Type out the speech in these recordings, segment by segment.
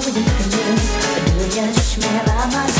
when you can lose. Do you just me by myself?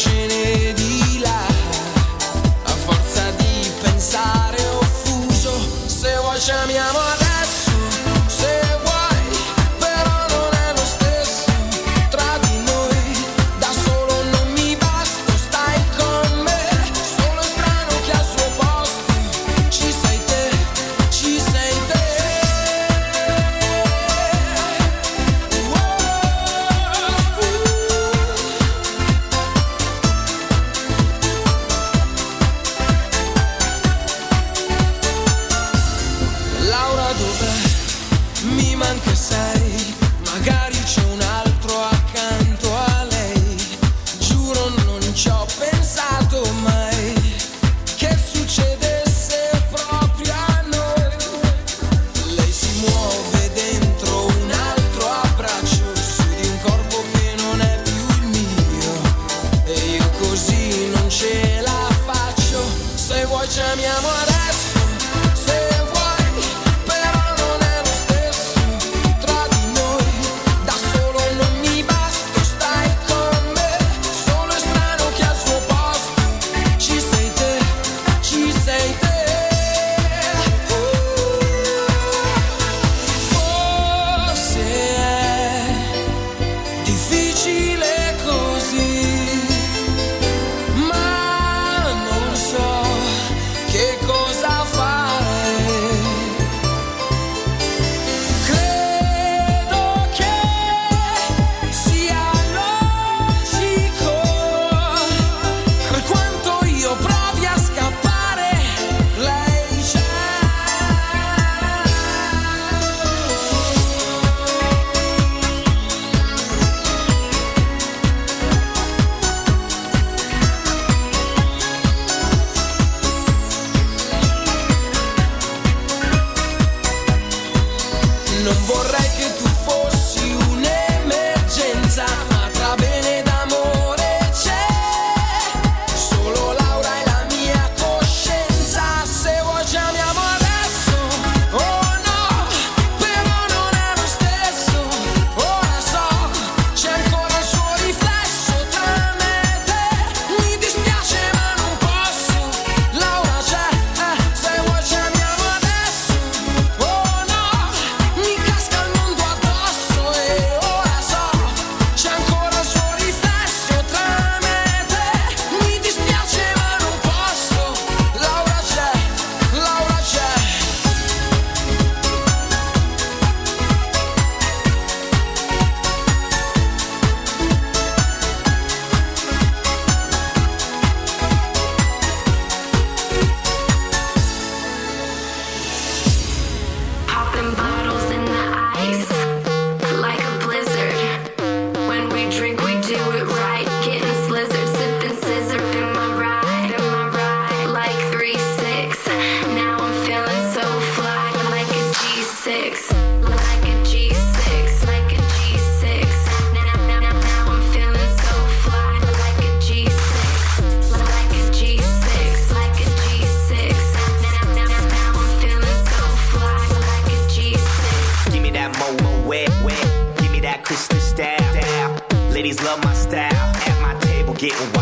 changing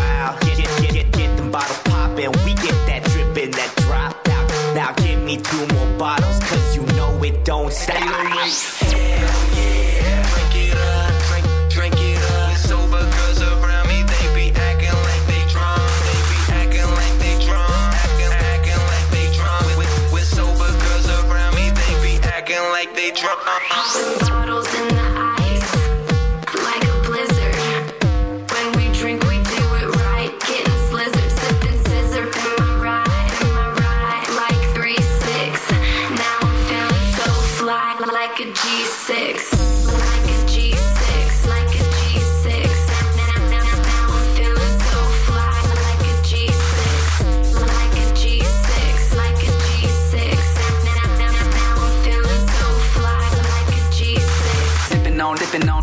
wild. Get, get, get, get, get them bottles poppin'. We get that drippin', that drop out. Now give me two more bottles, cause you know it don't stop. Hell yeah, drink it up, drink, it up. Sober girls around me, they be like they drunk. They be like they drunk. Like they drunk. With, sober girls around me, they be like they drunk. Uh-uh.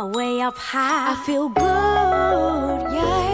Away up high. I feel good, yeah.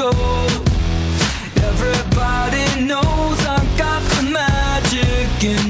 go. Everybody knows I got the magic in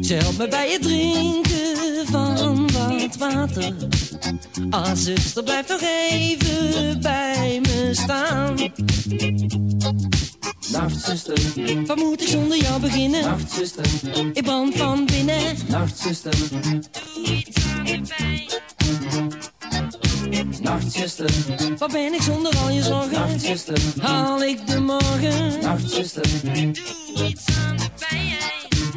Ze helpt me bij het drinken van wat water. Ah, zuster, blijf nog even bij me staan. Nacht, zuster. Wat moet ik zonder jou beginnen? Nacht, zuster. Ik brand van binnen. Nacht, zuster. Nacht, zuster. Wat ben ik zonder al je zorgen? Nacht, zuster. Haal ik de morgen? Nacht, zuster. Doe iets aan de pijn.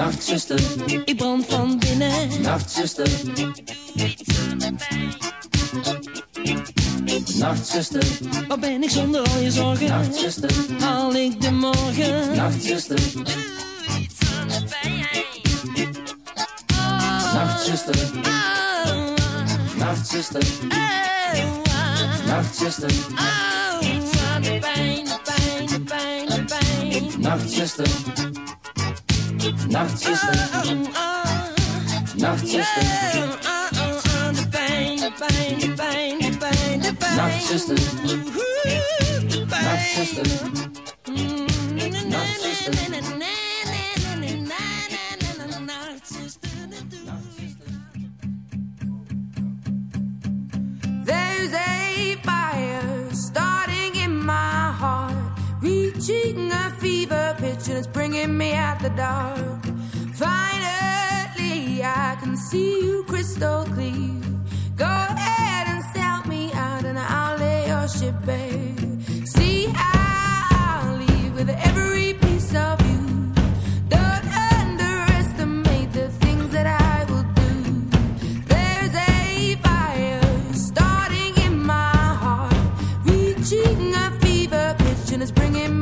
Nachtzuster, ik brand van binnen. Nachtzuster, Nachtzuster, waar ben ik zonder al je zorgen? Nachtzuster. is bringing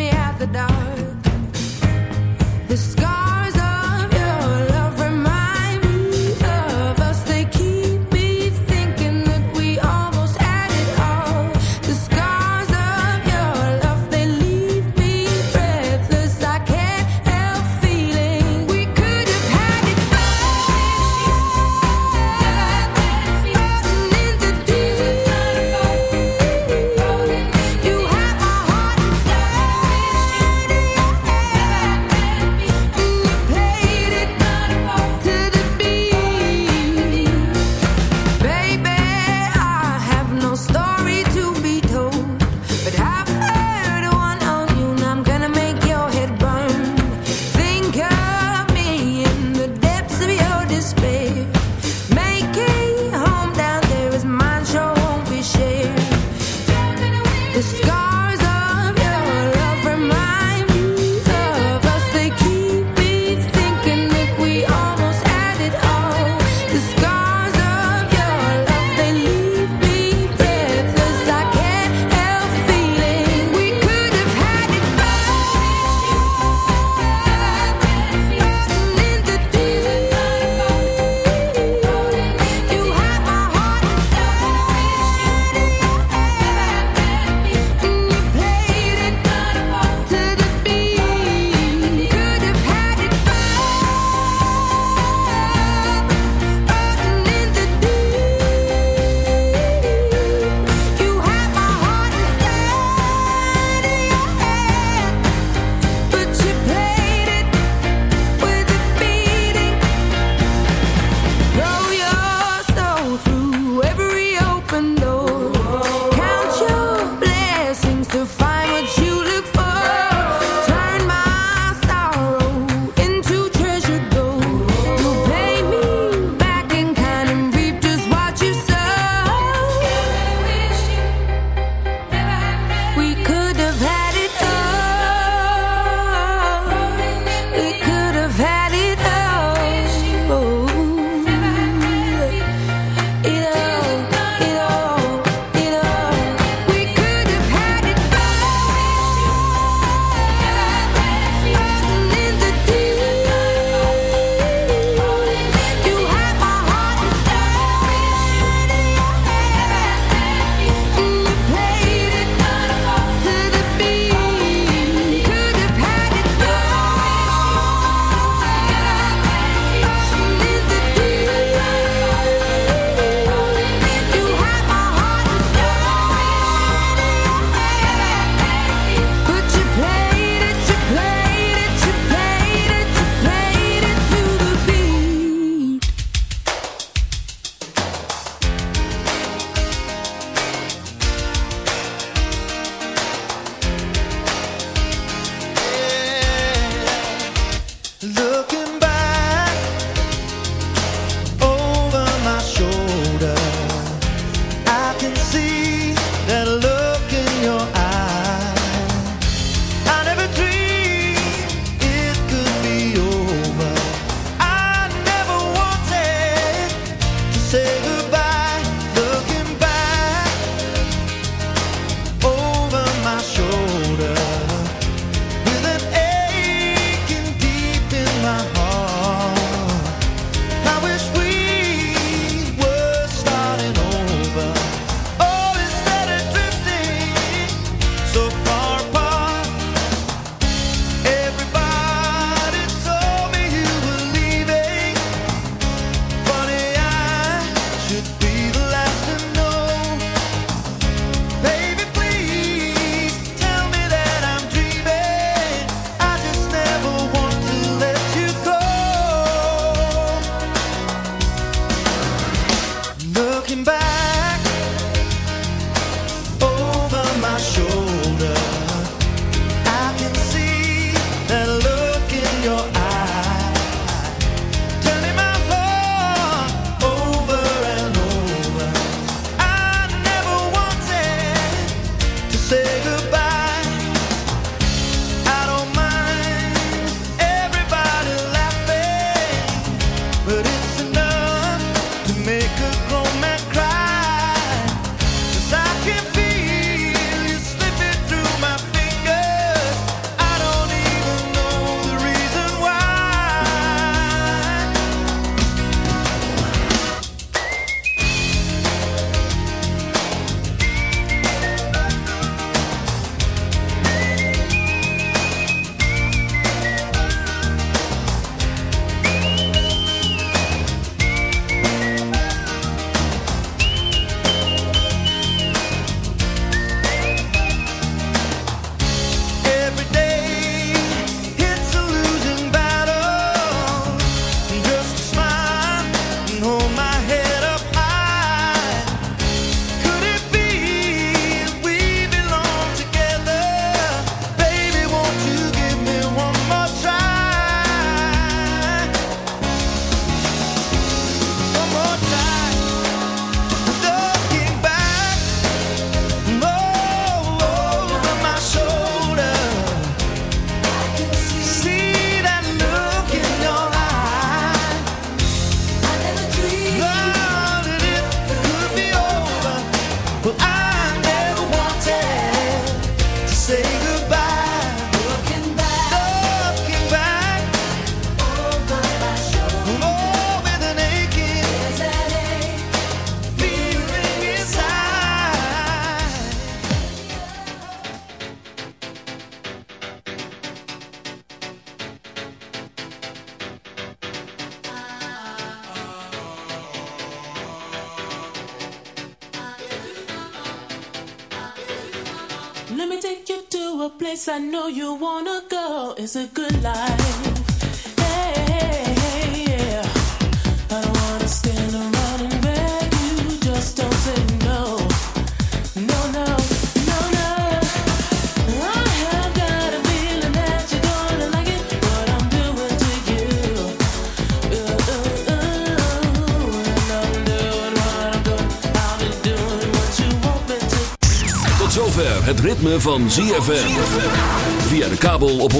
van ZFM. Via de kabel op 104.5.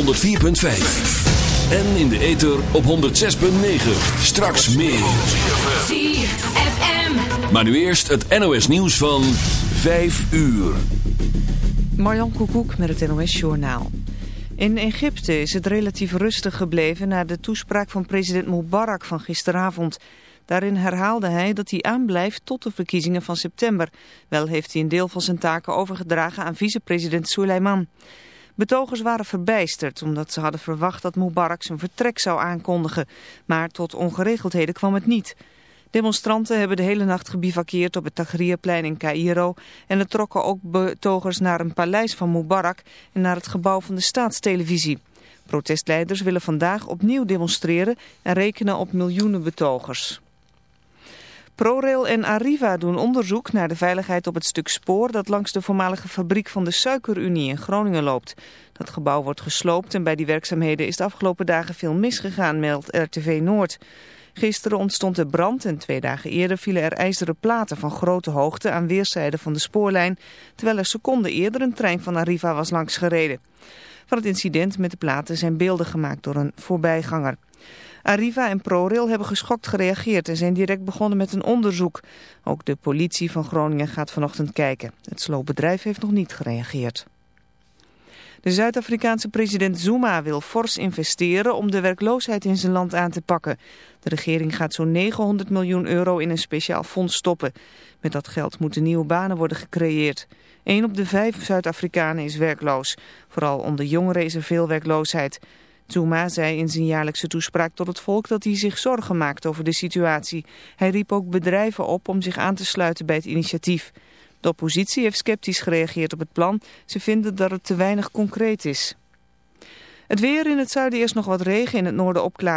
En in de ether op 106.9. Straks meer. ZFM. Maar nu eerst het NOS nieuws van 5 uur. Marjan Koekoek met het NOS Journaal. In Egypte is het relatief rustig gebleven na de toespraak van president Mubarak van gisteravond. Daarin herhaalde hij dat hij aanblijft tot de verkiezingen van september. Wel heeft hij een deel van zijn taken overgedragen aan vicepresident Suleiman. Betogers waren verbijsterd omdat ze hadden verwacht dat Mubarak zijn vertrek zou aankondigen. Maar tot ongeregeldheden kwam het niet. Demonstranten hebben de hele nacht gebivakkeerd op het Tahrirplein in Cairo en er trokken ook betogers naar een paleis van Mubarak en naar het gebouw van de staatstelevisie. Protestleiders willen vandaag opnieuw demonstreren en rekenen op miljoenen betogers. ProRail en Arriva doen onderzoek naar de veiligheid op het stuk spoor dat langs de voormalige fabriek van de Suikerunie in Groningen loopt. Dat gebouw wordt gesloopt en bij die werkzaamheden is de afgelopen dagen veel misgegaan, meldt RTV Noord. Gisteren ontstond er brand en twee dagen eerder vielen er ijzeren platen van grote hoogte aan weerszijden van de spoorlijn, terwijl er seconden eerder een trein van Arriva was langs gereden. Van het incident met de platen zijn beelden gemaakt door een voorbijganger. Arriva en ProRail hebben geschokt gereageerd en zijn direct begonnen met een onderzoek. Ook de politie van Groningen gaat vanochtend kijken. Het sloopbedrijf heeft nog niet gereageerd. De Zuid-Afrikaanse president Zuma wil fors investeren om de werkloosheid in zijn land aan te pakken. De regering gaat zo'n 900 miljoen euro in een speciaal fonds stoppen. Met dat geld moeten nieuwe banen worden gecreëerd. Een op de vijf Zuid-Afrikanen is werkloos. Vooral onder jongeren is er veel werkloosheid. Zuma zei in zijn jaarlijkse toespraak tot het volk dat hij zich zorgen maakt over de situatie. Hij riep ook bedrijven op om zich aan te sluiten bij het initiatief. De oppositie heeft sceptisch gereageerd op het plan. Ze vinden dat het te weinig concreet is. Het weer in het zuiden eerst nog wat regen, in het noorden opklaringen.